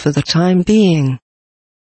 for the time being.